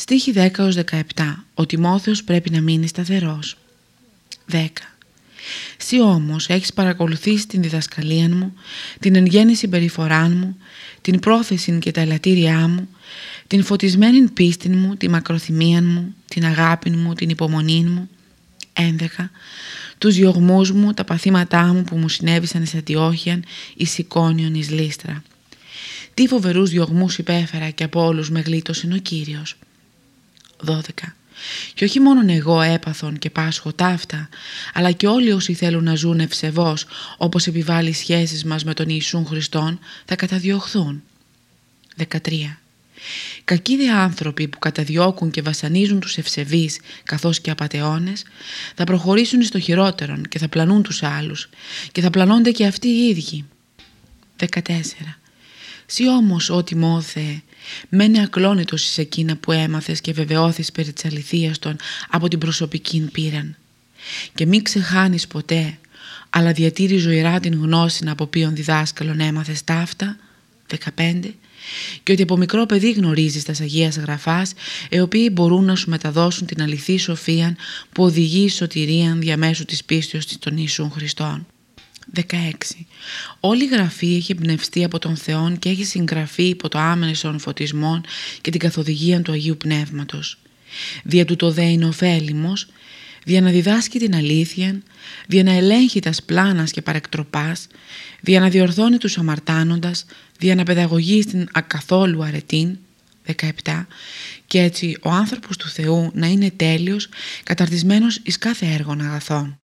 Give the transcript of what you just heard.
Στίχη 10-17 Ο Τιμόθεος πρέπει να μείνει σταθερός 10 Συ όμως έχεις παρακολουθήσει την διδασκαλία μου, την εν συμπεριφορά μου, την πρόθεση και τα ελαττήριά μου, την φωτισμένη πίστη μου, τη μακροθυμία μου, την αγάπη μου, την υπομονή μου. 11. Τους διωγμούς μου, τα παθήματά μου που μου συνέβησαν εις Αντιόχιαν, εις Σικόνιον, εις Λίστρα. Τι φοβερούς διωγμούς υπέφερα και από όλους με γλίτωσε ο Κύριος. 12. Και όχι μόνον εγώ έπαθον και πάσχω ταύτα, αλλά και όλοι όσοι θέλουν να ζουν ευσεβώς όπως επιβάλλει οι σχέσεις μας με τον Ιησούν Χριστόν θα καταδιωχθούν. 13. Κακοί δε άνθρωποι που καταδιώκουν και βασανίζουν τους ευσεβείς καθώς και απατεώνες θα προχωρήσουν στο χειρότερον και θα πλανούν τους άλλους και θα πλανώνται και αυτοί οι ίδιοι. 14. Συ όμως, ό Τιμόθε, μένε ακλόνητος εις εκείνα που έμαθες και βεβαιώθης περί της αληθείας των από την προσωπική πείραν. Και μην ξεχάνεις ποτέ, αλλά διατήρη ζωηρά την γνώση από ποιον διδάσκαλον έμαθες ταύτα, 15, και ότι από μικρό παιδί γνωρίζεις τας Αγίας Γραφάς, οι οποίοι μπορούν να σου μεταδώσουν την αληθή σοφία που οδηγεί σωτηρίαν διαμέσου της πίστεως των Ιησούν Χριστών. 16. Όλη η γραφή έχει εμπνευστεί από τον Θεό και έχει συγγραφεί υπό το άμεσον φωτισμών και την καθοδηγία του Αγίου Πνεύματος. Δια του το δε είναι ωφέλιμος, δια να διδάσκει την αλήθεια, δια να ελέγχει τας σπλάνας και παρεκτροπάς, δια να διορθώνει τους αμαρτάνοντας, δια να παιδαγωγεί στην ακαθόλου αρετήν, 17, και έτσι ο άνθρωπος του Θεού να είναι τέλειος, καταρτισμένος εις κάθε έργον αγαθών.